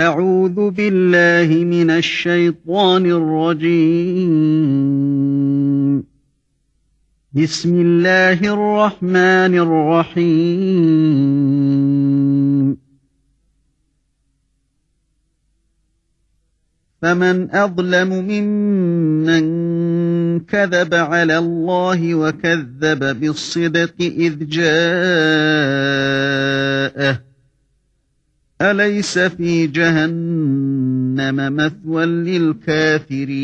أعوذ بالله من الشيطان الرجيم. بسم الله الرحمن الرحيم. فمن أظلم ممن كذب على الله وكذب بالصدق إذ جاءه أَلَيْسَ ف۪ي جَهَنَّمَ مَثْوًى لِلْكَافِرِينَ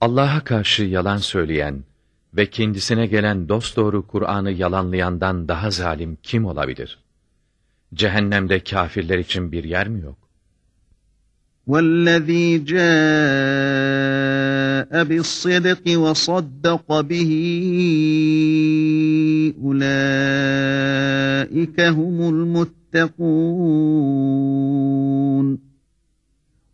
Allah'a karşı yalan söyleyen ve kendisine gelen dosdoğru Kur'an'ı yalanlayandan daha zalim kim olabilir? Cehennemde kafirler için bir yer mi yok? وَالَّذ۪ي جَاءَ بِالصِّدْقِ وَصَدَّقَ بِهِ اُولَٰئِكَ هُمُ الْمُتَّقُونَ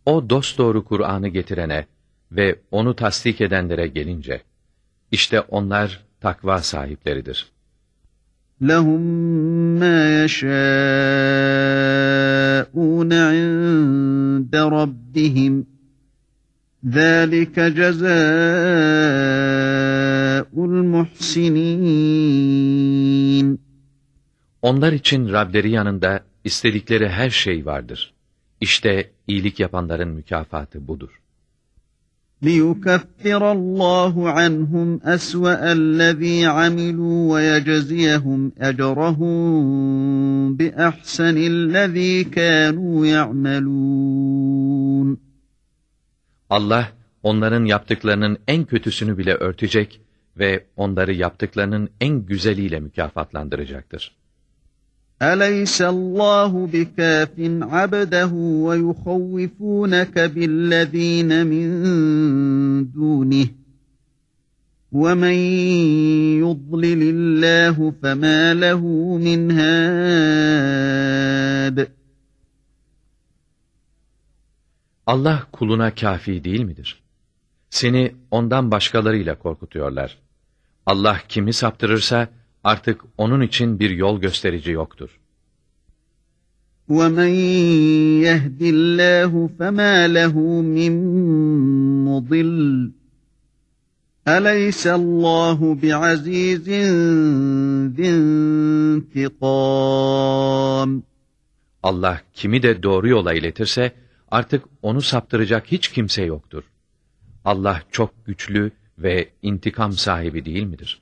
O dosdoğru Kur'an'ı getirene ve onu tasdik edenlere gelince, işte onlar takva sahipleridir. لَهُمْ مَا يَشَاءُونَ عِنْدَ رَبِّهِمْ ذَٰلِكَ جَزَاءُ الْمُحْسِنِينَ Onlar için Rableri yanında istedikleri her şey vardır. İşte iyilik yapanların mükafatı budur. لِيُكَفِّرَ اللّٰهُ عَنْهُمْ أَسْوَأَ الَّذ۪ي عَمِلُوا وَيَجَزِيَهُمْ اَجْرَهُمْ بِأَحْسَنِ الَّذ۪ي كَانُوا يَعْمَلُونَ Allah onların yaptıklarının en kötüsünü bile örtecek ve onları yaptıklarının en güzeliyle mükafatlandıracaktır. أَلَيْسَ اللّٰهُ بِكَافٍ عَبْدَهُ وَيُخَوِّفُونَكَ بِالَّذ۪ينَ مِنْ دُونِهِ وَمَنْ يُضْلِلِ اللّٰهُ فَمَا لَهُ مِنْ هَادٍ Allah kuluna kafi değil midir? Seni ondan başkalarıyla korkutuyorlar. Allah kimi saptırırsa artık onun için bir yol gösterici yoktur. وَمَنْ يَهْدِ اللّٰهُ فَمَا لَهُ مِنْ مُضِلٍّ أَلَيْسَ اللّٰهُ بِعَز۪يزٍ ذِي انْتِقَامٍ Allah kimi de doğru yola iletirse artık onu saptıracak hiç kimse yoktur. Allah çok güçlü ve intikam sahibi değil midir?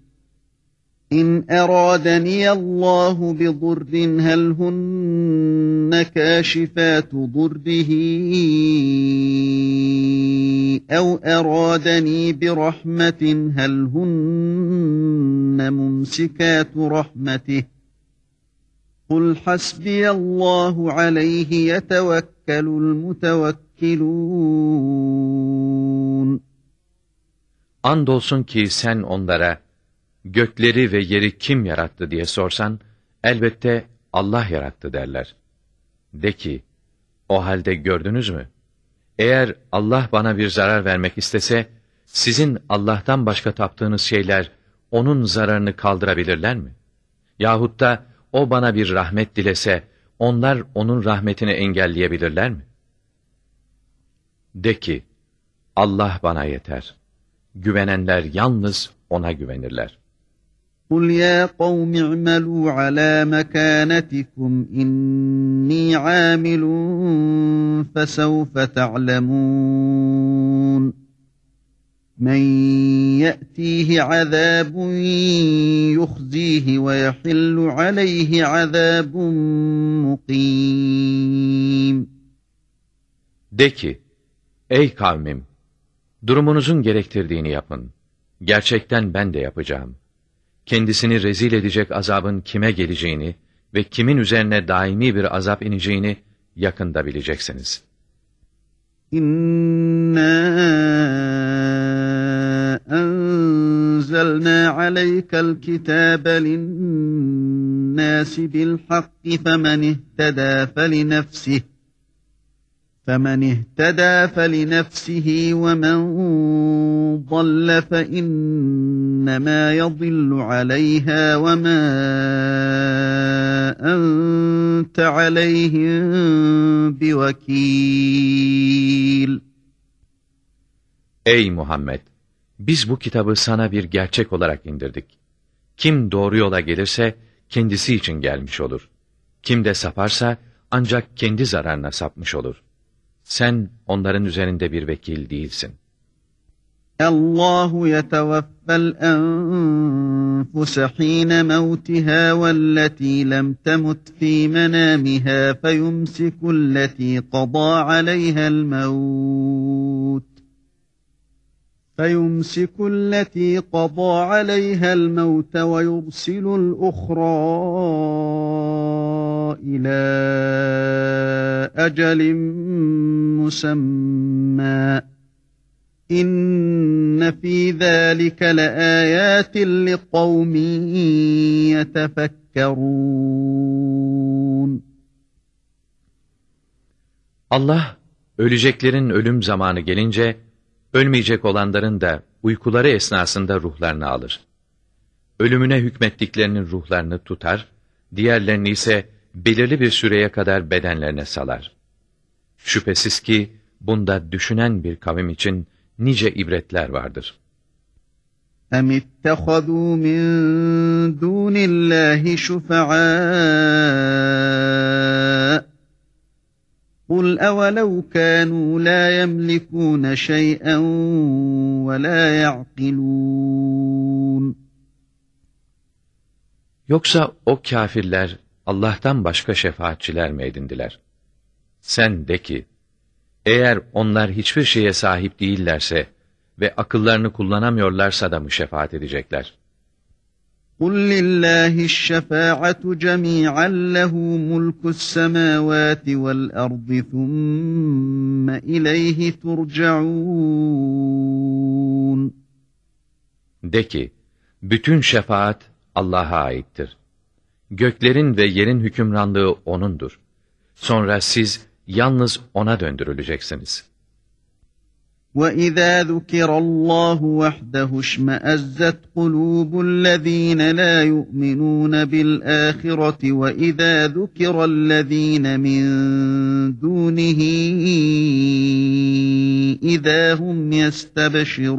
إِنْ أَرَادَنِيَ اللّٰهُ بِضُرٍّ هَلْ هُنَّ كَاشِفَاتُ ضُرِّهِ؟ أَوْ أَرَادَنِي بِرَحْمَةٍ هَلْ هُنَّ مُمْسِكَاتُ رَحْمَتِهِ؟ قُلْ حَسْبِيَ اللّٰهُ عَلَيْهِ يَتَوَكَّلُ الْمُتَوَكِّلُونَ. Andolsun ki sen onlara, gökleri ve yeri kim yarattı diye sorsan, elbette Allah yarattı derler. De ki, o halde gördünüz mü? Eğer Allah bana bir zarar vermek istese, sizin Allah'tan başka taptığınız şeyler, onun zararını kaldırabilirler mi? Yahut da, o bana bir rahmet dilese, onlar onun rahmetini engelleyebilirler mi? De ki, Allah bana yeter. Güvenenler yalnız ona güvenirler. قُلْ يَا قَوْمِ اعْمَلُوا عَلَى مَكَانَتِكُمْ إِنِّي عَامِلٌ فَسَوْفَ تَعْلَمُونَ مَنْ يَأْتِيهِ عَذَابٌ يُخْزِيهِ وَيَحِلُّ عَلَيْهِ عَذَابٌ مُقِيمٌ De ki, ey kavmim, durumunuzun gerektirdiğini yapın. Gerçekten ben de yapacağım. Kendisini rezil edecek azabın kime geleceğini ve kimin üzerine daimi bir azap ineceğini yakında bileceksiniz.'' İnna enzelna aleykel kitabe linnâsi bil hakki femen ihtedâ felinefsih فَمَنِ اهْتَدَى فَلِنَفْسِهِ وَمَنْ ضَلَّ فَإِنَّمَا يَضِلُّ عَلَيْهَا وَمَا أَنْتَ عَلَيْهِمْ بِوَكِيلٍ Ey Muhammed! Biz bu kitabı sana bir gerçek olarak indirdik. Kim doğru yola gelirse kendisi için gelmiş olur. Kim de saparsa ancak kendi zararına sapmış olur.'' Sen onların üzerinde bir vekil değilsin. Allahu yetevaffel enfuse hine mevtiha velleti lem temut fi menamiha feyumsikulleti qada aleyhel mevt. فيمسك التي قضى عليها الموت ويرسل الأخرى إلى أجل مسمى إن في ذلك لآيات لقوم يتفكرون Allah öleceklerin ölüm zamanı gelince Ölmeyecek olanların da uykuları esnasında ruhlarını alır. Ölümüne hükmettiklerinin ruhlarını tutar, diğerlerini ise belirli bir süreye kadar bedenlerine salar. Şüphesiz ki bunda düşünen bir kavim için nice ibretler vardır. اَمِ اتَّخَذُوا مِنْ دُونِ اللّٰهِ شُفَعَاءَ قُلْ اَوَلَوْ كَانُوا لَا يَمْلِكُونَ شَيْئًا وَلَا يَعْقِلُونَ Yoksa o kafirler Allah'tan başka şefaatçiler mi edindiler? Sen de ki, eğer onlar hiçbir şeye sahip değillerse ve akıllarını kullanamıyorlarsa da mı şefaat edecekler? قُلْ لِلَّهِ الشَّفَاعَةُ جَمِيعًا لَهُ مُلْكُ السَّمَاوَاتِ وَالْأَرْضِ ثُمَّ إِلَيْهِ تُرْجَعُونَ De ki, bütün şefaat Allah'a aittir. Göklerin ve yerin hükümranlığı O'nundur. Sonra siz yalnız O'na döndürüleceksiniz.'' وَإِذَا ذُكِرَ اللّٰهُ وَحْدَهُ اشْمَأَزَّتْ قُلُوبُ الَّذ۪ينَ لَا يُؤْمِنُونَ بِالْآخِرَةِ وَإِذَا ذُكِرَ الَّذ۪ينَ مِنْ دُونِهِ اِذَا هُمْ يَسْتَبْشِرُونَ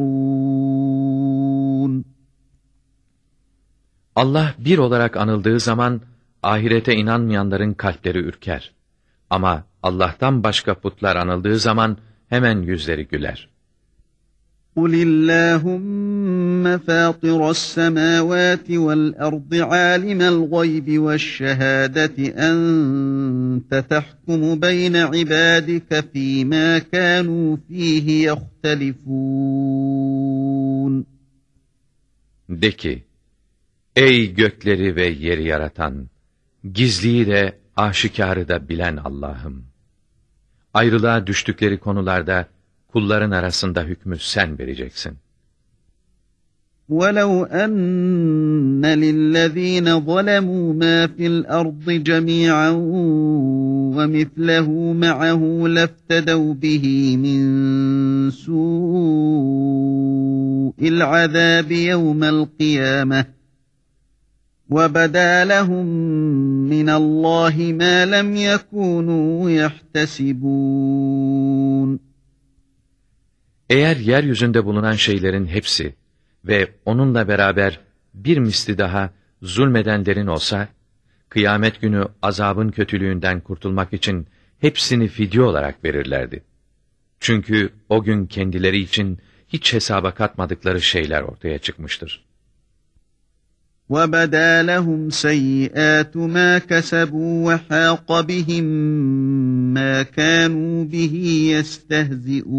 Allah bir olarak anıldığı zaman ahirete inanmayanların kalpleri ürker. Ama Allah'tan başka putlar anıldığı zaman hemen yüzleri güler. قُلِ اللّٰهُمَّ فَاطِرَ السَّمَاوَاتِ وَالْأَرْضِ عَالِمَ الْغَيْبِ وَالشَّهَادَةِ أَنْتَ تَحْكُمُ بَيْنَ عِبَادِكَ فِي مَا كَانُوا فِيهِ يَخْتَلِفُونَ De ki, ey gökleri ve yeri yaratan, gizliyi de aşikarı da bilen Allah'ım! ayrılığa düştükleri konularda kulların arasında hükmü sen vereceksin. وَلَوْ أَنَّ لِلَّذ۪ينَ ظَلَمُوا مَا فِي الْأَرْضِ جَمِيعًا وَمِثْلَهُ مَعَهُ لَافْتَدَوْا بِهِ مِنْ سُوءِ الْعَذَابِ يَوْمَ الْقِيَامَةِ وَبَدَا لَهُمْ مِنَ اللّٰهِ مَا لَمْ يَكُونُوا يَحْتَسِبُونَ Eğer yeryüzünde bulunan şeylerin hepsi ve onunla beraber bir misli daha zulmedenlerin olsa, kıyamet günü azabın kötülüğünden kurtulmak için hepsini fidye olarak verirlerdi. Çünkü o gün kendileri için hiç hesaba katmadıkları şeyler ortaya çıkmıştır. وَبَدَا لَهُمْ سَيِّئَاتُ مَا كَسَبُوا وَحَاقَ بِهِمْ مَا كَانُوا بِهِ يَسْتَهْزِئُونَ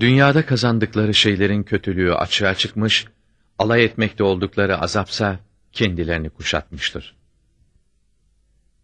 Dünyada kazandıkları şeylerin kötülüğü açığa çıkmış, alay etmekte oldukları azapsa kendilerini kuşatmıştır.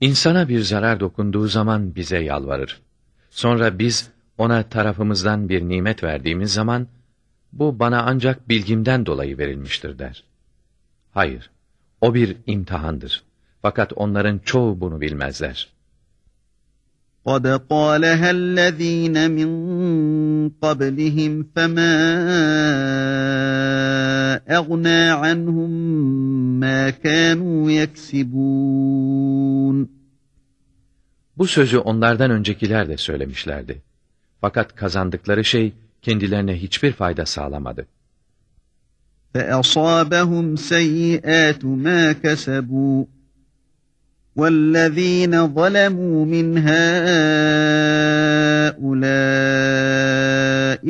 İnsana bir zarar dokunduğu zaman bize yalvarır. Sonra biz ona tarafımızdan bir nimet verdiğimiz zaman, bu bana ancak bilgimden dolayı verilmiştir der. Hayır, o bir imtihandır. Fakat onların çoğu bunu bilmezler. قَدْ قَالَهَا الَّذ۪ينَ مِنْ قَبْلِهِمْ فَمَا اَغْنَى عَنْهُمْ مَا كَانُوا يَكْسِبُونَ Bu sözü onlardan öncekiler de söylemişlerdi. Fakat kazandıkları şey kendilerine hiçbir fayda sağlamadı. فَأَصَابَهُمْ سَيِّئَاتُ مَا كَسَبُوا وَالَّذ۪ينَ ظَلَمُوا مِنْ هَٰؤُلَاءِ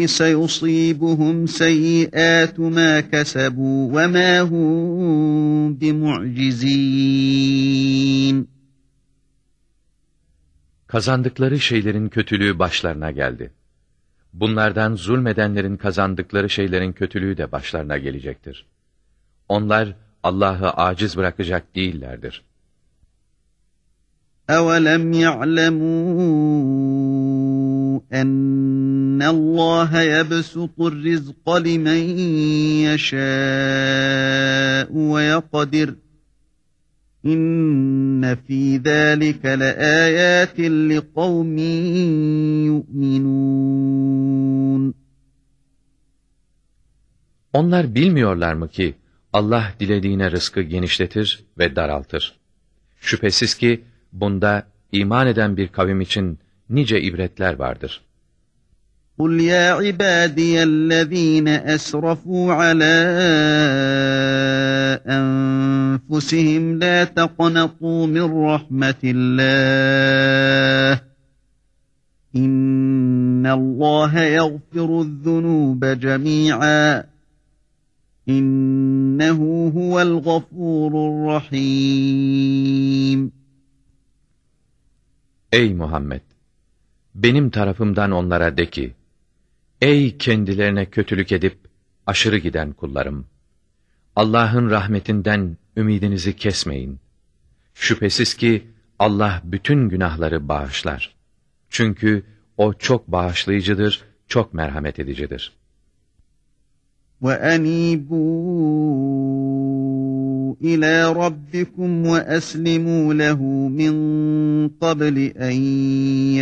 سَيُصِيبُهُمْ سَيِّئَاتُ مَا كَسَبُوا وَمَا هُمْ بِمُعْجِز۪ينَ Kazandıkları şeylerin kötülüğü başlarına geldi. Bunlardan zulmedenlerin kazandıkları şeylerin kötülüğü de başlarına gelecektir. Onlar Allah'ı aciz bırakacak değillerdir. أَوَلَمْ يَعْلَمُوا أَنَّ اللّٰهَ يَبْسُطُ الرِّزْقَ لِمَنْ يَشَاءُ وَيَقْدِرُ İnne fî zâlike leâyâtin liqavmin yu'minûn. Onlar bilmiyorlar mı ki Allah dilediğine rızkı genişletir ve daraltır. Şüphesiz ki bunda iman eden bir kavim için nice ibretler vardır. قُلْ يَا عِبَادِيَ الَّذ۪ينَ أَسْرَفُوا عَلَى أَنفُسِهِمْ لَا تَقْنَطُوا مِنْ رَحْمَةِ اللّٰهِ إِنَّ اللّٰهَ يَغْفِرُ الذُّنُوبَ جَمِيعًا إِنَّهُ هُوَ الْغَفُورُ الرَّحِيمُ Ey Muhammed! Benim tarafımdan onlara de ki, Ey kendilerine kötülük edip aşırı giden kullarım! Allah'ın rahmetinden ümidinizi kesmeyin. Şüphesiz ki Allah bütün günahları bağışlar. Çünkü O çok bağışlayıcıdır, çok merhamet edicidir وَأَنِيبُوا إِلَى رَبِّكُمْ وَأَسْلِمُوا لَهُ مِنْ قَبْلِ أَنْ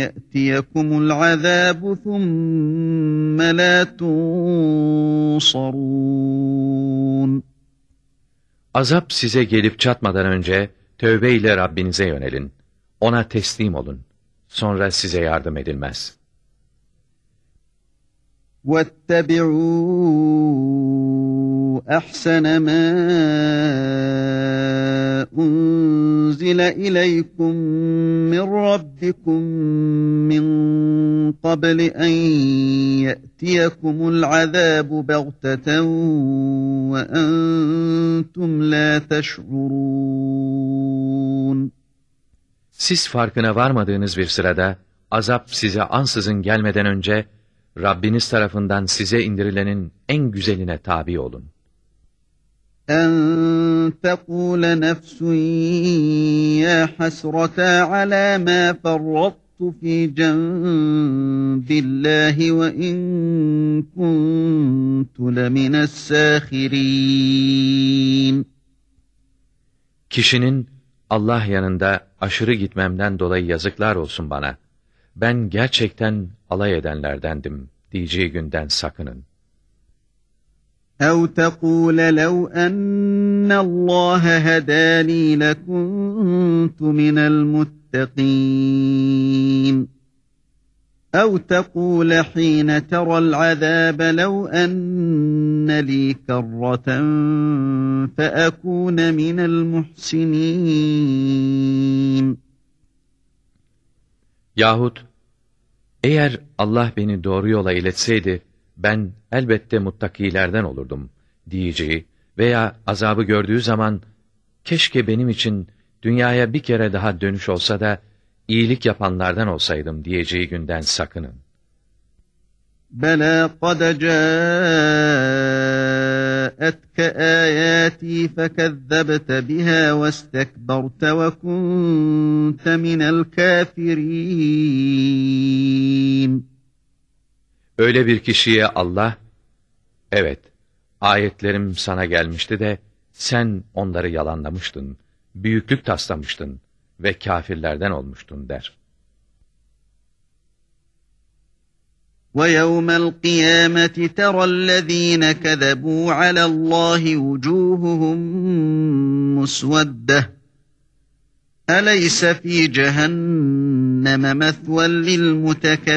يَأْتِيَكُمُ الْعَذَابُ ثُمَّ لَا تُنْصَرُونَ Azap size gelip çatmadan önce tövbe ile Rabbinize yönelin. Ona teslim olun. Sonra size yardım edilmez. وَاتَّبِعُوا أَحْسَنَ مَا أُنْزِلَ إِلَيْكُمْ مِنْ رَبِّكُمْ مِنْ قَبْلِ أَنْ يَأْتِيَكُمُ الْعَذَابُ بَغْتَةً وَأَنْتُمْ لَا تَشْعُرُونَ Siz farkına varmadığınız bir sırada, azap size ansızın gelmeden önce, Rabbiniz tarafından size indirilenin en güzeline tabi olun. أن تقول نفس يا حسرتا على ما فرطت في جنب الله وإن كنت لمن الساخرين Kişinin, Allah yanında aşırı gitmemden dolayı yazıklar olsun bana. Ben gerçekten alay edenlerdendim diyeceği günden sakının. أو تقول لو أن الله هداني لكنت من المتقين أو تقول حين ترى العذاب لو أن لي كرة فأكون من المحسنين Yahut, eğer Allah beni doğru yola iletseydi, ben elbette muttakilerden olurdum diyeceği veya azabı gördüğü zaman keşke benim için dünyaya bir kere daha dönüş olsa da iyilik yapanlardan olsaydım diyeceği günden sakının. Bela kad ca'atke ayati fekezzebte biha ve istekberte ve kunte minel kafirin. Öyle bir kişiye Allah, evet, ayetlerim sana gelmişti de, sen onları yalanlamıştın, büyüklük taslamıştın ve kafirlerden olmuştun der. وَيَوْمَ الْقِيَامَةِ تَرَى الَّذ۪ينَ كَذَبُوا عَلَى اللّٰهِ وُجُوهُهُمْ مُسْوَدَّةٌ أَلَيْسَ ف۪ي جَهَنَّمَ مَثْوًى لِلْمُتَكَبِّر۪ينَ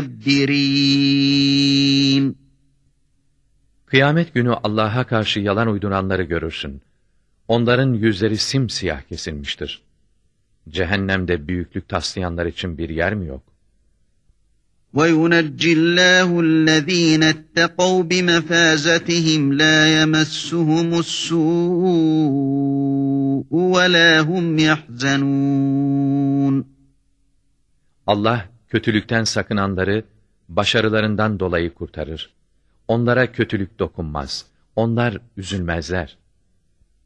Kıyamet günü Allah'a karşı yalan uyduranları görürsün. Onların yüzleri simsiyah kesilmiştir. Cehennemde büyüklük taslayanlar için bir yer mi yok? وَيُنَجِّ اللّٰهُ الَّذ۪ينَ اتَّقَوْا بِمَفَازَتِهِمْ لَا يَمَسُّهُمُ السُّوءُ وَلَا هُمْ يَحْزَنُونَ Allah kötülükten sakınanları başarılarından dolayı kurtarır. Onlara kötülük dokunmaz. Onlar üzülmezler.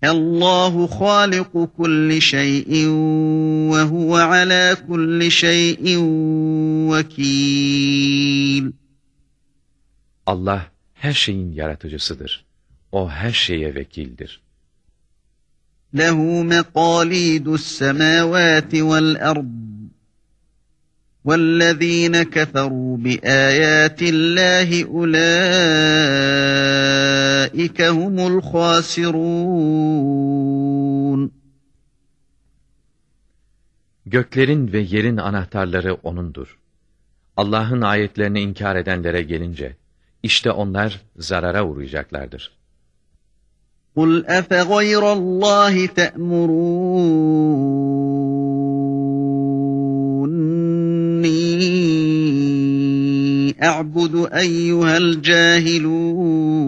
Allahu haliku kulli şeyin ve huve ala kulli şeyin vekil. Allah her şeyin yaratıcısıdır. O her şeye vekildir. Lehu meqalidus semavati vel ard. وَالَّذ۪ينَ كَفَرُوا بِآيَاتِ اللّٰهِ اُولَٰئِكَ هُمُ الْخَاسِرُونَ Göklerin ve yerin anahtarları O'nundur. Allah'ın ayetlerini inkar edenlere gelince, işte onlar zarara uğrayacaklardır. قُلْ أَفَغَيْرَ اللّٰهِ أَعْبُدُ اَيُّهَا الْجَاهِلُونَ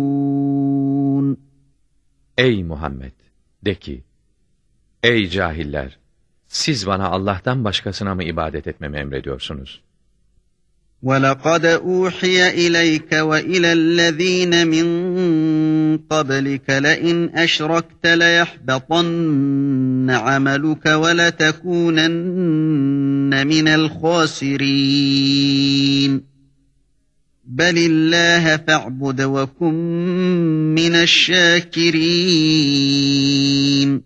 Ey Muhammed! De ki, Ey cahiller! Siz bana Allah'tan başkasına mı ibadet etmemi emrediyorsunuz? وَلَقَدْ أُوحِيَ إِلَيْكَ وَإِلَى الَّذ۪ينَ مِنْ قَبْلِكَ لَئِنْ أَشْرَكْتَ لَيَحْبَطَنَّ عَمَلُكَ وَلَتَكُونَنَّ مِنَ الْخَاسِرِينَ Belillâhe fe'bud ve kum mineşşâkirîn.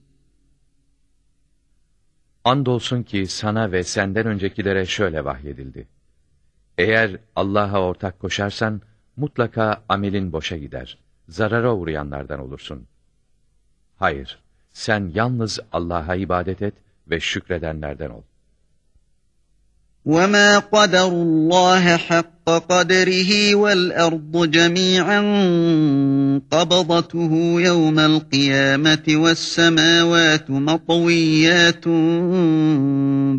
Andolsun ki sana ve senden öncekilere şöyle vahyedildi. Eğer Allah'a ortak koşarsan, mutlaka amelin boşa gider. Zarara uğrayanlardan olursun. Hayır, sen yalnız Allah'a ibadet et ve şükredenlerden ol. وَمَا قَدَرُوا اللّٰهَ حَقَّ قَدَرِهِ وَالْأَرْضُ جَمِيعًا قَبَضَتُهُ يَوْمَ الْقِيَامَةِ وَالسَّمَاوَاتُ مَطْوِيَّاتٌ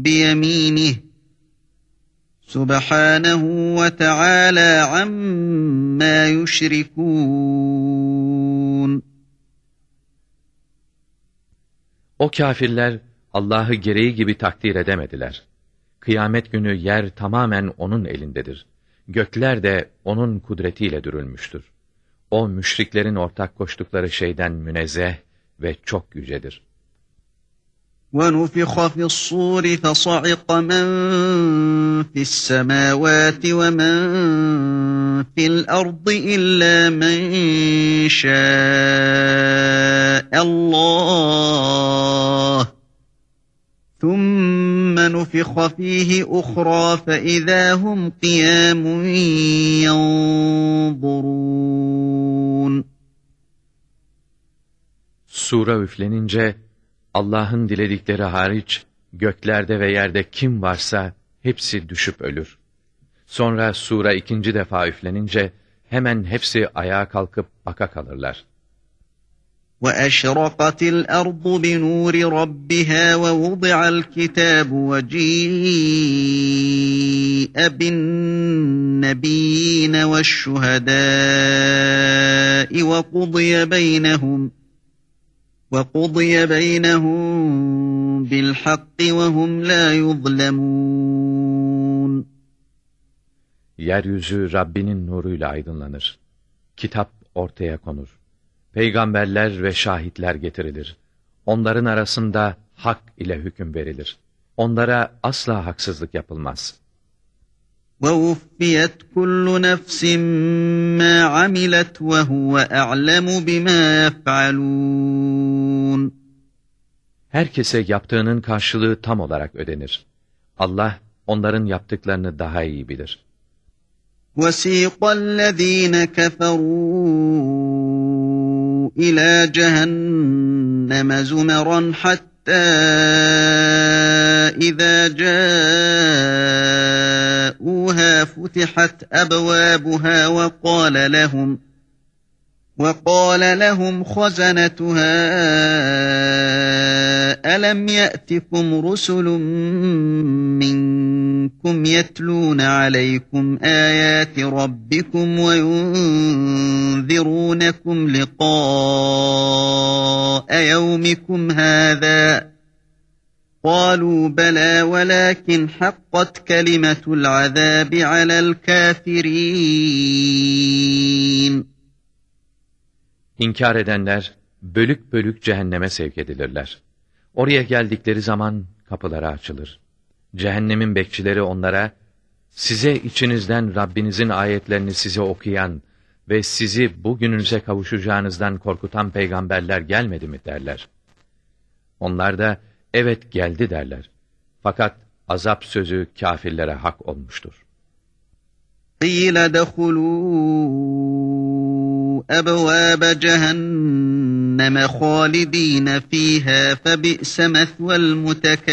بِيَمِينِهِ سُبْحَانَهُ وَتَعَالَى عَمَّا يُشْرِكُونَ O kafirler Allah'ı gereği gibi takdir edemediler. Kıyamet günü yer tamamen O'nun elindedir. Gökler de O'nun kudretiyle dürülmüştür. O müşriklerin ortak koştukları şeyden münezzeh ve çok yücedir. وَنُفِخَ فِي الصُّورِ فَصَعِقَ مَنْ فِي السَّمَاوَاتِ وَمَنْ فِي الْأَرْضِ إِلَّا مَنْ شَاءَ اللّٰهِ نُفِخَ ف۪يهِ اُخْرَى فَاِذَا هُمْ قِيَامٌ يَنْظُرُونَ Sura üflenince, Allah'ın diledikleri hariç, göklerde ve yerde kim varsa, hepsi düşüp ölür. Sonra sura ikinci defa üflenince, hemen hepsi ayağa kalkıp baka kalırlar. وَأَشْرَقَتِ الْأَرْضُ بِنُورِ رَبِّهَا وَوُضِعَ الْكِتَابُ وَجِيءَ بالنبيين والشهداء وقضي بينهم وقضي بينهم بالحق وهم لا يظلمون Yeryüzü Rabbinin nuruyla aydınlanır. Kitap ortaya konur. Peygamberler ve şahitler getirilir. Onların arasında hak ile hüküm verilir. Onlara asla haksızlık yapılmaz. وَوُفِّيَتْ كُلُّ نَفْسٍ مَّا عَمِلَتْ وَهُوَ أَعْلَمُ بِمَا يَفْعَلُونَ Herkese yaptığının karşılığı tam olarak ödenir. Allah onların yaptıklarını daha iyi bilir. وَسِيقَ الَّذ۪ينَ كَفَرُوا إِلَى جَهَنَّمَ زُمَرًا حَتَّى إِذَا جَاءُوهَا فُتِحَتْ أَبْوَابُهَا وَقَالَ لَهُمْ وَقَالَ لَهُمْ خَزَنَتُهَا أَلَمْ يَأْتِكُمْ رُسُلٌ مِّنكُمْ يَتْلُونَ عَلَيْكُمْ آيَاتِ رَبِّكُمْ وَيُنذِرُونَكُمْ لِقَاءَ يَوْمِكُمْ هَٰذَا قالوا بلى ولكن حقت كلمة العذاب على الكافرين İnkar edenler bölük bölük cehenneme sevk edilirler. Oraya geldikleri zaman kapıları açılır. Cehennemin bekçileri onlara, size içinizden Rabbinizin ayetlerini size okuyan ve sizi bugününüze kavuşacağınızdan korkutan peygamberler gelmedi mi derler. Onlar da, evet geldi derler. Fakat azap sözü kafirlere hak olmuştur. قِيلَ دَخُلُوا أَبْوَابَ جَهَنَّمَ خَالِد۪ينَ ف۪يهَا فَبِئْسَ مَثْوَى الْمُتَكَبِّر۪ينَ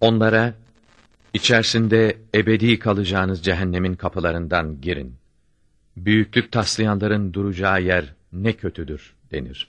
Onlara, içerisinde ebedi kalacağınız cehennemin kapılarından girin. Büyüklük taslayanların duracağı yer ne kötüdür denir.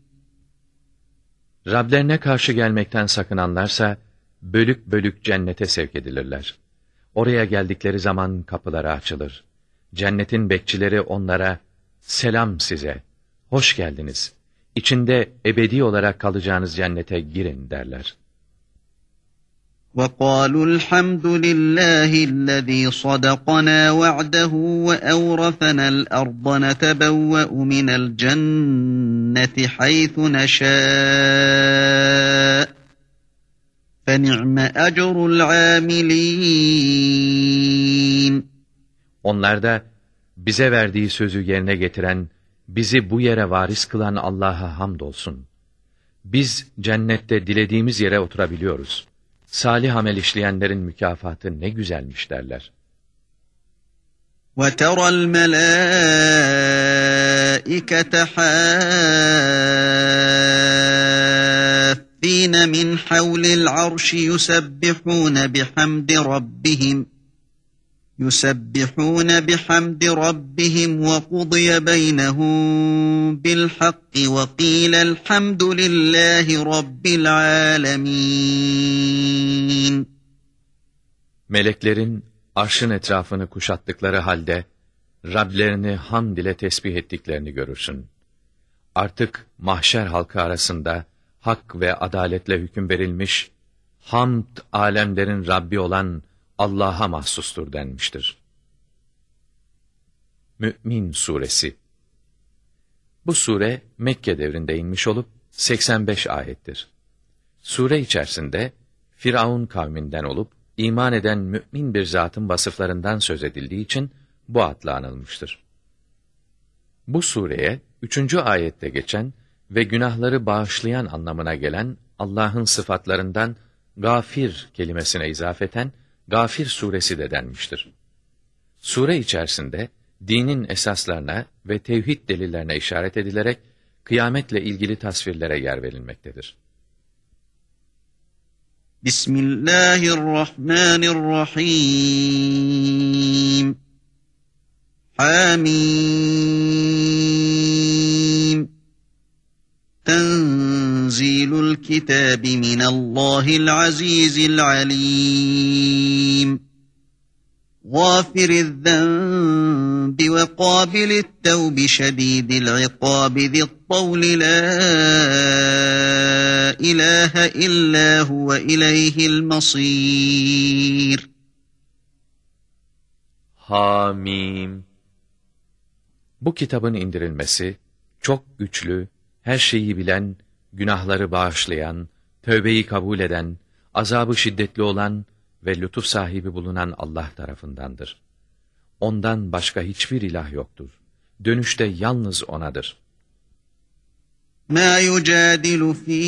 Rablerine karşı gelmekten sakınanlarsa, bölük bölük cennete sevk edilirler. Oraya geldikleri zaman kapıları açılır. Cennetin bekçileri onlara, selam size, hoş geldiniz, içinde ebedi olarak kalacağınız cennete girin derler. وَقَالُوا الْحَمْدُ لِلَّهِ الَّذ۪ي صَدَقَنَا وَعْدَهُ وَأَوْرَثَنَا الْأَرْضَ نَتَبَوَّأُ مِنَ الْجَنَّةِ حَيْثُ نَشَاءُ فَنِعْمَ أَجْرُ الْعَامِلِينَ Onlar da, bize verdiği sözü yerine getiren, bizi bu yere varis kılan Allah'a hamdolsun. Biz cennette dilediğimiz yere oturabiliyoruz. Salih amel işleyenlerin mükafatı ne güzelmiş derler. وَتَرَى الْمَلَائِكَةَ حَافِّينَ مِنْ حَوْلِ الْعَرْشِ يُسَبِّحُونَ بِحَمْدِ رَبِّهِمْ يُسَبِّحُونَ بِحَمْدِ رَبِّهِمْ وَقُضِيَ بَيْنَهُمْ بِالْحَقِّ وَقِيلَ الْحَمْدُ لِلَّهِ رَبِّ الْعَالَمِينَ Meleklerin arşın etrafını kuşattıkları halde, Rablerini hamd ile tesbih ettiklerini görürsün. Artık mahşer halkı arasında hak ve adaletle hüküm verilmiş, hamd alemlerin Rabbi olan Allah'a mahsustur denmiştir. Mü'min Suresi Bu sure Mekke devrinde inmiş olup 85 ayettir. Sure içerisinde Firavun kavminden olup iman eden mümin bir zatın vasıflarından söz edildiği için bu adla anılmıştır. Bu sureye üçüncü ayette geçen ve günahları bağışlayan anlamına gelen Allah'ın sıfatlarından gafir kelimesine izafeten Gafir suresi de denmiştir. Sure içerisinde dinin esaslarına ve tevhid delillerine işaret edilerek kıyametle ilgili tasvirlere yer verilmektedir. Bismillahirrahmanirrahim. Hamim. تنزيل الكتاب من الله العزيز العليم. غافر الذنب وقابل التوب شديد العقاب ذي الطول لا إله إلا هو إليه المصير. حاميم Bu kitabın indirilmesi çok güçlü, her şeyi bilen günahları bağışlayan, tövbeyi kabul eden, azabı şiddetli olan ve lütuf sahibi bulunan Allah tarafındandır. Ondan başka hiçbir ilah yoktur. Dönüşte yalnız O'nadır. مَا يُجَادِلُ فِي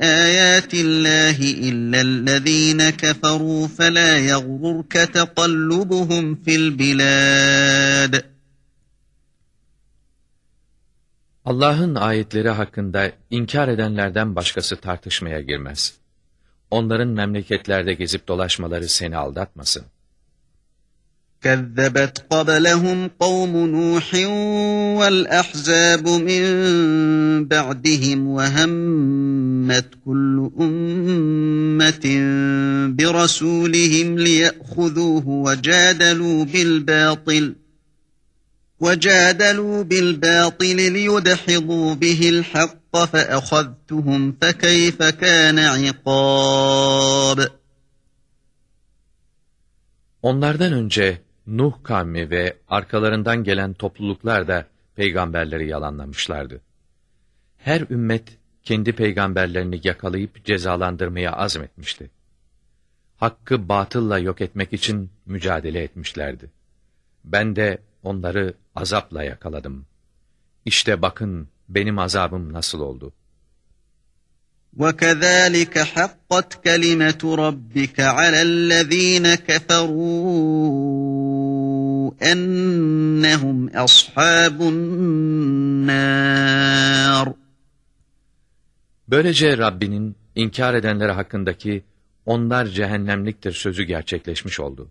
آيَاتِ اللّٰهِ إِلَّا الَّذ۪ينَ كَفَرُوا فَلَا يَغْرُرْكَ تَقَلُّبُهُمْ فِي الْبِلَادِ Allah'ın ayetleri hakkında inkar edenlerden başkası tartışmaya girmez onların memleketlerde gezip dolaşmaları seni aldatmasın. كذبت قبلهم قوم نوح والأحزاب من بعدهم وهمت كل أمة برسولهم ليأخذوه وجادلوا بالباطل وَجَادَلُوا بِالْبَاطِلِ لِيُدْحِضُوا بِهِ الْحَقَّ فَأَخَذْتُهُمْ فَكَيْفَ كَانَ عِقَابِ Onlardan önce Nuh kavmi ve arkalarından gelen topluluklar da peygamberleri yalanlamışlardı. Her ümmet kendi peygamberlerini yakalayıp cezalandırmaya azmetmişti. Hakkı batılla yok etmek için mücadele etmişlerdi. Ben de onları azapla yakaladım. İşte bakın benim azabım nasıl oldu. وَكَذَٰلِكَ حَقَّتْ كَلِمَةُ رَبِّكَ عَلَى الَّذ۪ينَ كَفَرُوا اَنَّهُمْ أَصْحَابُ النَّارِ Böylece Rabbinin inkar edenler hakkındaki onlar cehennemliktir sözü gerçekleşmiş oldu.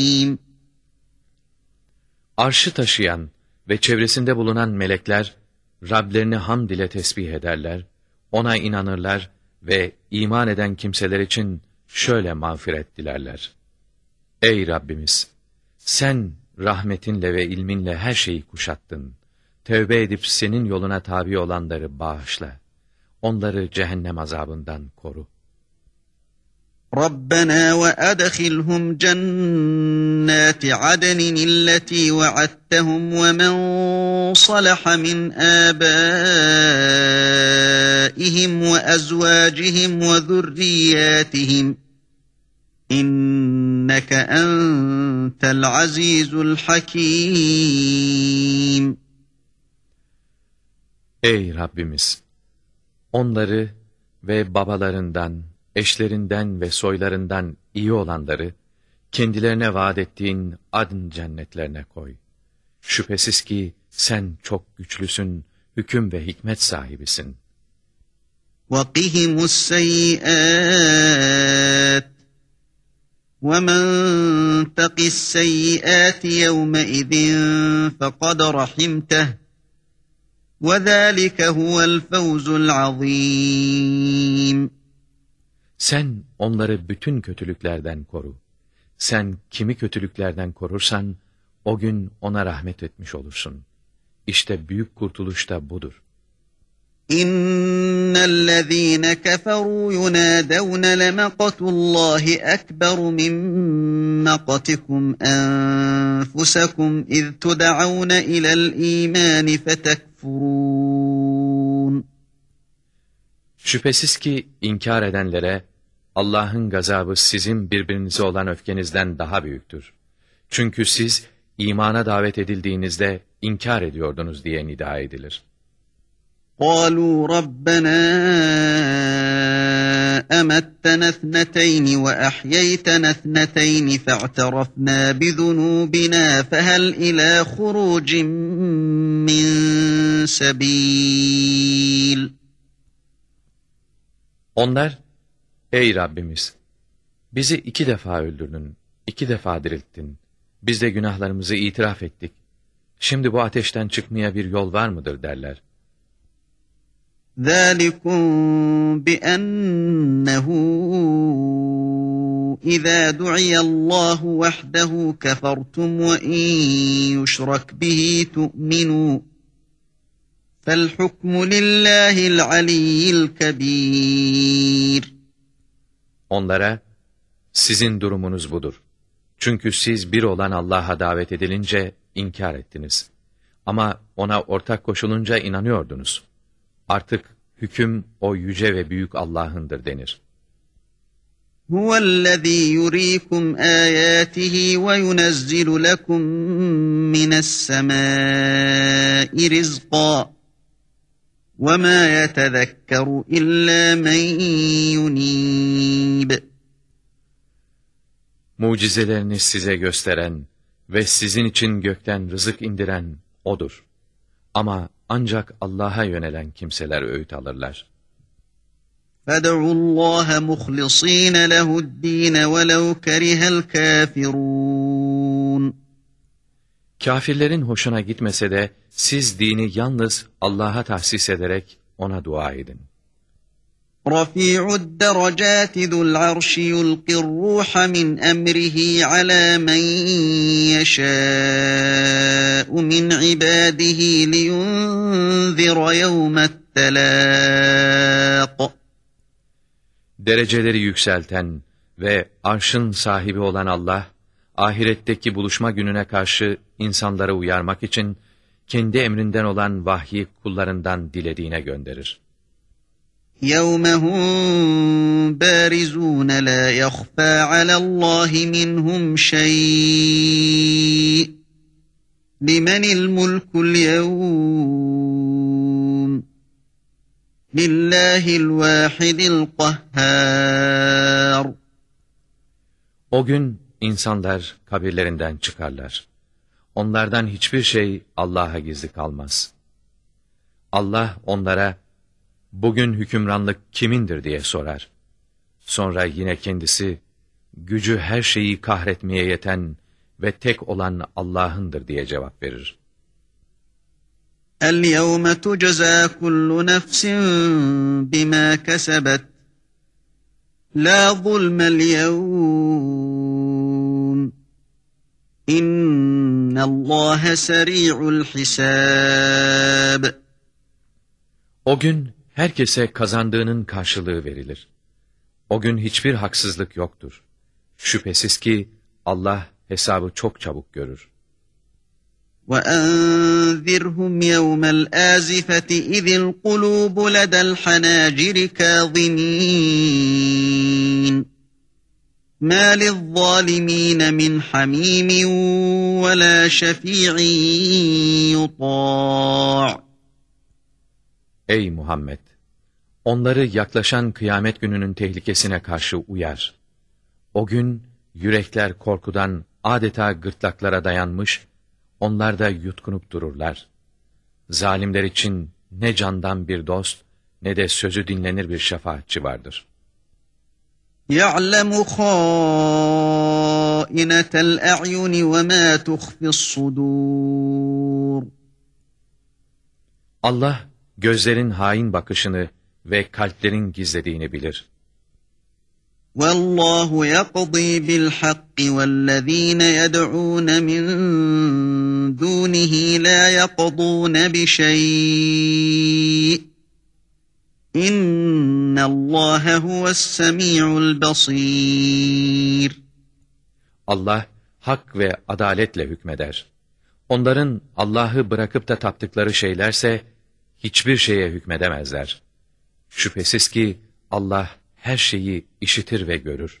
Arşı taşıyan ve çevresinde bulunan melekler Rablerini hamd ile tesbih ederler, ona inanırlar ve iman eden kimseler için şöyle mağfiret dilerler. Ey Rabbimiz! Sen rahmetinle ve ilminle her şeyi kuşattın. Tövbe edip senin yoluna tabi olanları bağışla. Onları cehennem azabından koru. ربنا وأدخلهم جنات عدن التي وعدتهم ومن صلح من آبائهم وأزواجهم وذرياتهم إنك أنت العزيز الحكيم Ey Rabbimiz! Onları ve babalarından, eşlerinden ve soylarından iyi olanları, kendilerine vaat ettiğin adn cennetlerine koy. Şüphesiz ki sen çok güçlüsün, hüküm ve hikmet sahibisin. وَقِهِمُ السَّيِّئَاتِ وَمَنْ تَقِ السَّيِّئَاتِ يَوْمَئِذٍ فَقَدْ رَحِمْتَهُ وَذَٰلِكَ هُوَ الْفَوْزُ الْعَظِيمُ Sen onları bütün kötülüklerden koru. Sen kimi kötülüklerden korursan, o gün ona rahmet etmiş olursun. İşte büyük kurtuluş da budur. إن الذين كفروا ينادون لمقت الله أكبر من مقتكم أنفسكم إذ تدعون إلى الإيمان فتكفرون Şüphesiz ki inkar edenlere Allah'ın gazabı sizin birbirinize olan öfkenizden daha büyüktür. Çünkü siz imana davet edildiğinizde inkar ediyordunuz diye nida edilir. قالوا ربنا أمتنا اثنتين وأحييتنا اثنتين فاعترفنا بذنوبنا فهل إلى خروج من سبيل Onlar, ey Rabbimiz, bizi iki defa öldürdün, iki defa dirilttin. Biz de günahlarımızı itiraf ettik. Şimdi bu ateşten çıkmaya bir yol var mıdır derler. ذلكم بأنه إذا دعي الله وحده كفرتم وإن يشرك به تؤمنوا فالحكم لله العلي الكبير Onlara, sizin durumunuz budur. Çünkü siz bir olan Allah'a davet edilince inkar ettiniz. Ama ona ortak koşulunca inanıyordunuz. Artık hüküm o yüce ve büyük Allah'ındır denir. هو الذي يريكم آياته وينزل لكم من السماء رزقا وما يتذكر إلا من ينيب Mucizelerini size gösteren ve sizin için gökten rızık indiren O'dur. Ama ancak Allah'a yönelen kimseler öğüt alırlar. فَادْعُوا اللّٰهَ مُخْلِص۪ينَ لَهُ الد۪ينَ وَلَوْ كَرِهَ الْكَافِرُونَ Kafirlerin hoşuna gitmese de siz dini yalnız Allah'a tahsis ederek ona dua edin. رَفِيعُ الدَّرَجَاتِ ذُو الْعَرْشِ يُلْقِي الرُّوحَ مِنْ أَمْرِهِ عَلَى مَنْ يَشَاءُ مِنْ عِبَادِهِ لِيُنْذِرَ يَوْمَ التَّلَاقِ Dereceleri yükselten ve arşın sahibi olan Allah, ahiretteki buluşma gününe karşı insanları uyarmak için, kendi emrinden olan vahyi kullarından dilediğine gönderir. يَوْمَ هُمْ بَارِزُونَ لَا يَخْفَى عَلَى اللّٰهِ مِنْهُمْ شَيْءٍ لِمَنِ الْمُلْكُ الْيَوْمِ لِلّٰهِ الْوَاحِدِ الْقَهَّارِ O gün insanlar kabirlerinden çıkarlar. Onlardan hiçbir şey Allah'a gizli kalmaz. Allah onlara, bugün hükümranlık kimindir diye sorar. Sonra yine kendisi, gücü her şeyi kahretmeye yeten ve tek olan Allah'ındır diye cevap verir. اَلْيَوْمَ تُجَزَى كُلُّ نَفْسٍ بِمَا كَسَبَتْ لَا ظُلْمَ الْيَوْمَ اِنَّ اللّٰهَ سَرِيعُ الْحِسَابِ O gün herkese kazandığının karşılığı verilir. O gün hiçbir haksızlık yoktur. Şüphesiz ki Allah hesabı çok çabuk görür. وَأَنذِرْهُمْ يَوْمَ الْآزِفَةِ إِذِ الْقُلُوبُ لَدَى الْحَنَاجِرِ كَاظِمِينَ مَا لِلظَّالِمِينَ مِنْ حَمِيمٍ وَلَا شَفِيعٍ يُطَاعٍ Ey Muhammed! Onları yaklaşan kıyamet gününün tehlikesine karşı uyar. O gün yürekler korkudan adeta gırtlaklara dayanmış, onlar da yutkunup dururlar. Zalimler için ne candan bir dost, ne de sözü dinlenir bir şefaatçi vardır. يَعْلَمُ خَائِنَةَ الْأَعْيُنِ وَمَا تُخْفِي الصُّدُورُ Allah, gözlerin hain bakışını ve kalplerin gizlediğini bilir. وَاللّٰهُ يَقْضِي بِالْحَقِّ وَالَّذ۪ينَ يَدْعُونَ مِنْ دُونِهِ لَا يَقْضُونَ بِشَيْءٍ İnna Allah huves semi'ul basir. Allah hak ve adaletle hükmeder. Onların Allah'ı bırakıp da taptıkları şeylerse hiçbir şeye hükmedemezler. Şüphesiz ki Allah her şeyi işitir ve görür.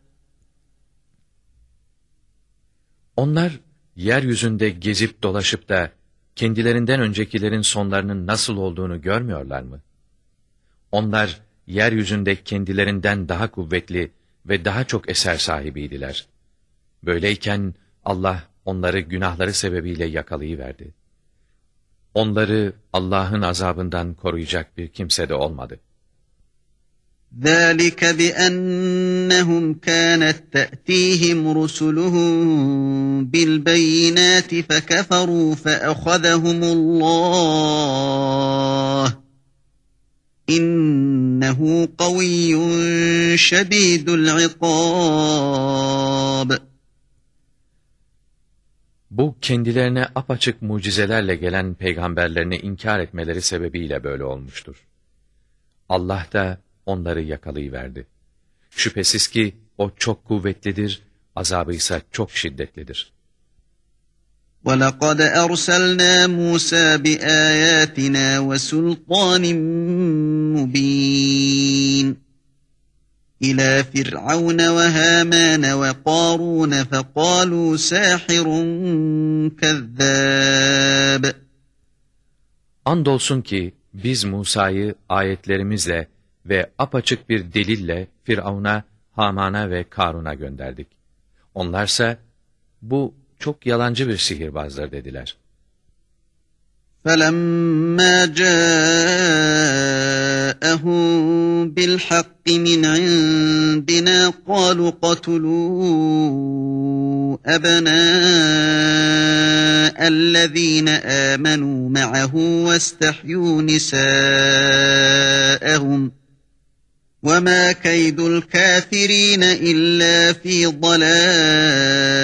Onlar yeryüzünde gezip dolaşıp da kendilerinden öncekilerin sonlarının nasıl olduğunu görmüyorlar mı? Onlar yeryüzünde kendilerinden daha kuvvetli ve daha çok eser sahibiydiler. Böyleyken Allah onları günahları sebebiyle yakalayıverdi. Onları Allah'ın azabından koruyacak bir kimse de olmadı. ذَٰلِكَ بِأَنَّهُمْ كَانَتْ تَأْتِيهِمْ رُسُلُهُم بِالْبَيِّنَاتِ فَكَفَرُوا فَأَخَذَهُمُ اللّٰهُ İnnehu kaviyyun şedîdul ikâb. Bu kendilerine apaçık mucizelerle gelen peygamberlerini inkar etmeleri sebebiyle böyle olmuştur. Allah da onları yakalayıverdi. Şüphesiz ki o çok kuvvetlidir, azabı ise çok şiddetlidir. وَلَقَدْ أَرْسَلْنَا مُوسَى بِآيَاتِنَا وَسُلْطَانٍ مُّبِينٍ إِلَى فِرْعَوْنَ وَهَامَانَ وَقَارُونَ فَقَالُوا سَاحِرٌ كَذَّابٌ Andolsun ki biz Musa'yı ayetlerimizle ve apaçık bir delille Firavun'a, Haman'a ve Karun'a gönderdik. Onlarsa bu çok yalancı bir sihirbazdır dediler. فَلَمَّا جَاءَهُمْ بِالْحَقِّ مِنْ عِنْدِنَا قَالُوا قَتُلُوا أَبْنَاءَ الَّذِينَ آمَنُوا مَعَهُ وَاسْتَحْيُوا نِسَاءَهُمْ وَمَا كَيْدُ الْكَافِرِينَ إِلَّا فِي ضَلَالٍ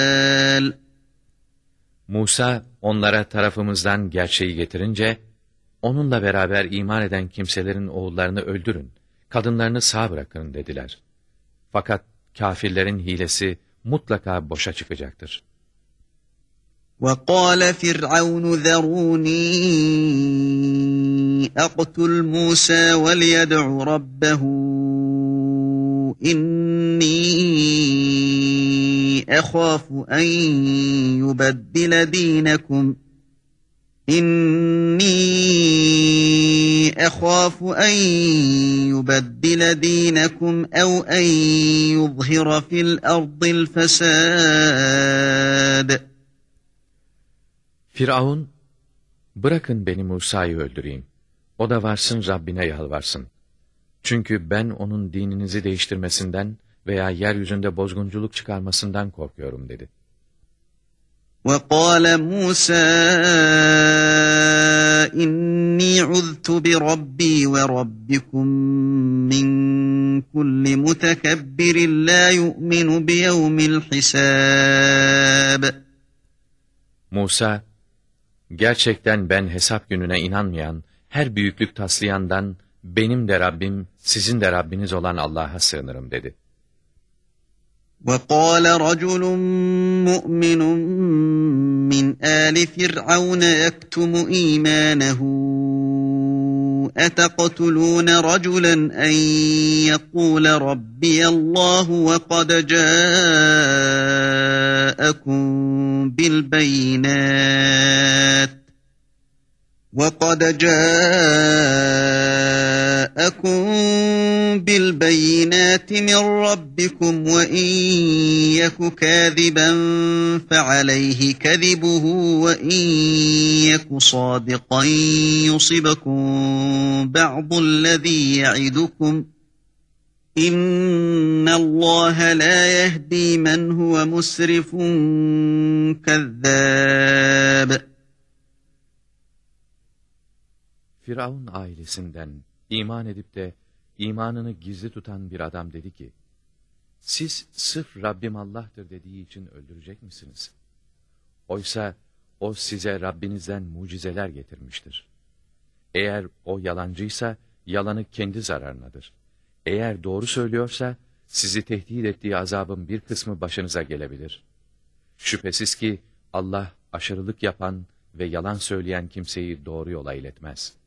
Musa onlara tarafımızdan gerçeği getirince, onunla beraber iman eden kimselerin oğullarını öldürün, kadınlarını sağ bırakın dediler. Fakat kafirlerin hilesi mutlaka boşa çıkacaktır. وَقَالَ فِرْعَوْنُ ذَرُونِي أَقْتُلْ مُوسَى وَلْيَدْعُ رَبَّهُ. إِنِّي أَخَافُ أَنْ يُبَدِّلَ دِينَكُمْ. إِنِّي أَخَافُ أَنْ يُبَدِّلَ دِينَكُمْ أَوْ أَنْ يُظْهِرَ فِي الْأَرْضِ الْفَسَادَ. Firavun, bırakın beni Musa'yı öldüreyim. O da varsın Rabbine yalvarsın. Çünkü ben onun dininizi değiştirmesinden veya yeryüzünde bozgunculuk çıkarmasından korkuyorum dedi. وَقَالَ مُوسَى إِنِّي عُذْتُ بِرَبِّي وَرَبِّكُمْ مِنْ كُلِّ مُتَكَبِّرٍ لَا يُؤْمِنُ بِيَوْمِ الْحِسَابِ Musa, gerçekten ben hesap gününe inanmayan, her büyüklük taslayandan, benim de Rabbim, sizin de Rabbiniz olan Allah'a sığınırım dedi. وَقَالَ رَجُلٌ مُؤْمِنٌ مِّنْ آلِ فِرْعَوْنَ يَكْتُمُ إِيمَانَهُ أَتَقْتُلُونَ رَجُلًا أَنْ يَقُولَ رَبِّيَ اللَّهُ وَقَدْ جَاءَكُمْ بِالْبَيِّنَاتِ وَقَدْ جَاءَكُمْ بِالْبَيِّنَاتِ مِنْ رَبِّكُمْ وَإِنْ يَكُ كَاذِبًا فَعَلَيْهِ كَذِبُهُ وَإِنْ يَكُ صَادِقًا يُصِبْكُمْ بَعْضُ الَّذِي يَعِدُكُمْ İnna Allah la yehdi men huve musrifun kezzab. Firavun ailesinden iman edip de imanını gizli tutan bir adam dedi ki, siz sırf Rabbim Allah'tır dediği için öldürecek misiniz? Oysa o size Rabbinizden mucizeler getirmiştir. Eğer o yalancıysa yalanı kendi zararınadır. Eğer doğru söylüyorsa sizi tehdit ettiği azabın bir kısmı başınıza gelebilir. Şüphesiz ki Allah aşırılık yapan ve yalan söyleyen kimseyi doğru yola iletmez.''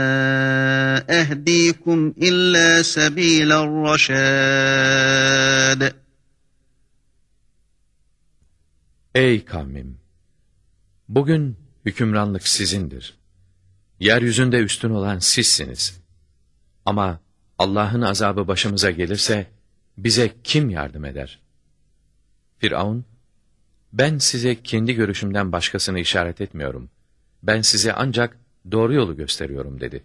أهديكم إلا سبيل الرشاد Ey kavmim! Bugün hükümranlık sizindir. Yeryüzünde üstün olan sizsiniz. Ama Allah'ın azabı başımıza gelirse, bize kim yardım eder? Firavun, ben size kendi görüşümden başkasını işaret etmiyorum. Ben size ancak doğru yolu gösteriyorum dedi.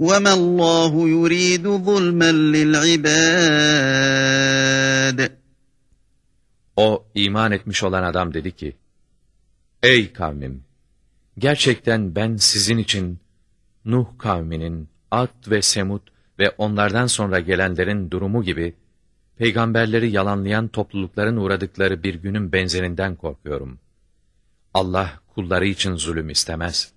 وَمَا اللّٰهُ يُرِيدُ ظُلْمًا لِلْعِبَادِ O iman etmiş olan adam dedi ki, Ey kavmim! Gerçekten ben sizin için Nuh kavminin, Ad ve Semud ve onlardan sonra gelenlerin durumu gibi, peygamberleri yalanlayan toplulukların uğradıkları bir günün benzerinden korkuyorum. Allah kulları için zulüm istemez.''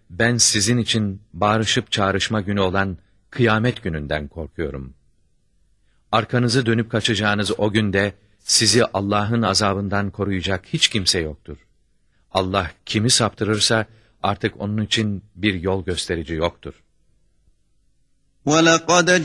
ben sizin için bağırışıp çağrışma günü olan kıyamet gününden korkuyorum. Arkanızı dönüp kaçacağınız o günde sizi Allah'ın azabından koruyacak hiç kimse yoktur. Allah kimi saptırırsa artık onun için bir yol gösterici yoktur. وَلَقَدْ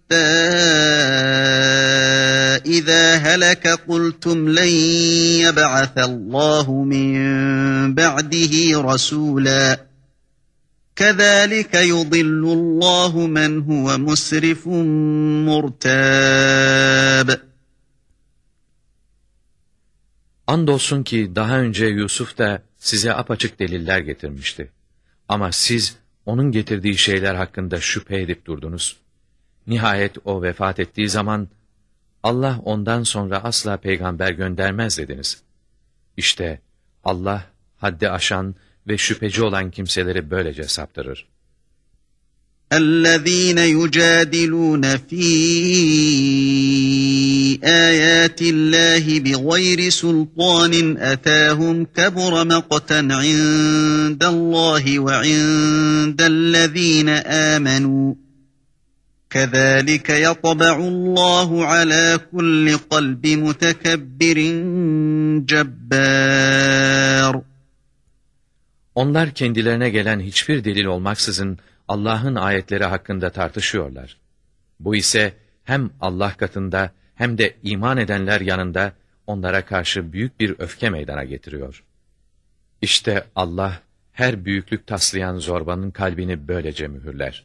إذا هلك قلتم لن يبعث الله من بعده رسولا كذلك يضل الله من هو مسرف مرتاب Andolsun ki daha önce Yusuf da size apaçık deliller getirmişti. Ama siz onun getirdiği şeyler hakkında şüphe edip durdunuz. Nihayet o vefat ettiği zaman Allah ondan sonra asla peygamber göndermez dediniz. İşte Allah haddi aşan ve şüpheci olan kimseleri böylece saptırır. اَلَّذ۪ينَ يُجَادِلُونَ ف۪ي آيَاتِ اللّٰهِ بِغَيْرِ سُلْطَانٍ أَتَاهُمْ كَبُرَ مَقْتًا عِنْدَ اللّٰهِ وَعِنْدَ الَّذ۪ينَ آمَنُوا كَذَٰلِكَ يَطْبَعُ اللّٰهُ عَلَى كُلِّ قَلْبِ مُتَكَبِّرٍ جَبَّارٍ Onlar kendilerine gelen hiçbir delil olmaksızın Allah'ın ayetleri hakkında tartışıyorlar. Bu ise hem Allah katında hem de iman edenler yanında onlara karşı büyük bir öfke meydana getiriyor. İşte Allah her büyüklük taslayan zorbanın kalbini böylece mühürler.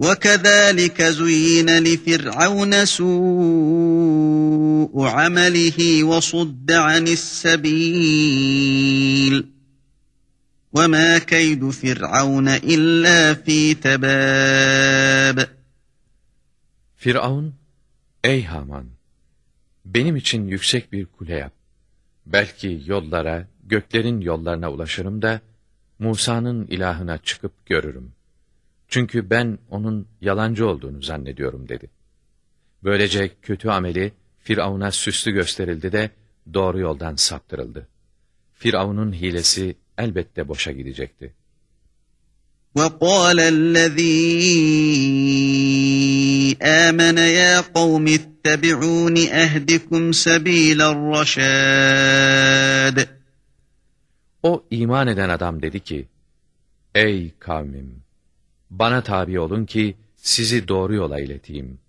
وكذلك زين لفرعون سوء عمله وصد عن السبيل وما كيد فرعون إلا في تباب Firavun, ey Haman, benim için yüksek bir kule yap. Belki yollara, göklerin yollarına ulaşırım da, Musa'nın ilahına çıkıp görürüm. Çünkü ben onun yalancı olduğunu zannediyorum dedi. Böylece kötü ameli Firavun'a süslü gösterildi de doğru yoldan saptırıldı. Firavun'un hilesi elbette boşa gidecekti. وقال الذي آمن يا قوم اتبعون أهدكم سبيل الرشاد O iman eden adam dedi ki, Ey kavmim! bana tabi olun ki sizi doğru yola ileteyim.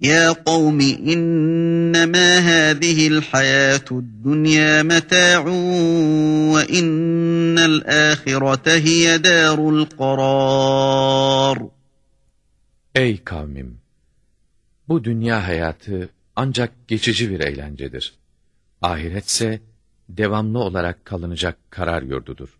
Ya kavmi innema hadihil hayatud dunya meta'un ve innel ahirete hiye darul karar. Ey kavmim! Bu dünya hayatı ancak geçici bir eğlencedir. Ahiretse devamlı olarak kalınacak karar yurdudur.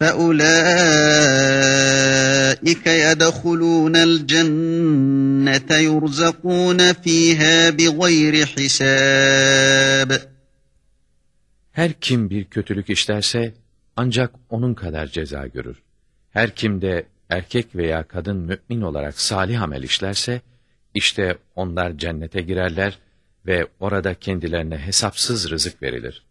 فأولئك يدخلون الجنة يرزقون فيها بغير حساب Her kim bir kötülük işlerse ancak onun kadar ceza görür. Her kim de erkek veya kadın mümin olarak salih amel işlerse, işte onlar cennete girerler ve orada kendilerine hesapsız rızık verilir.''